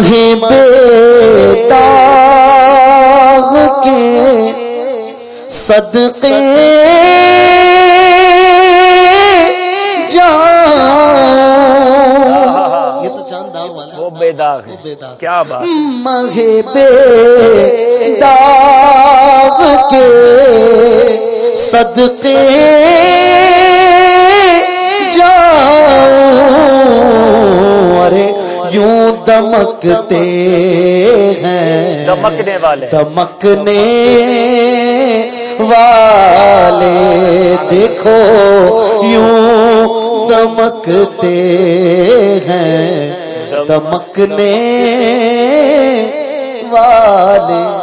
بے داغ کے صدقے یہ تو چاند داغ والا وہ بے داغ ہے۔ بے داغ۔ کیا بات مہے بے داغ کے صدقے یوں دمکتے ہیں؟ دمکنے والے۔ دمکنے والے دیکھو یوں دمکتے ہیں۔ دمکنے والے۔